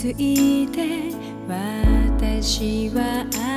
ついて私は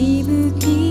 吹雪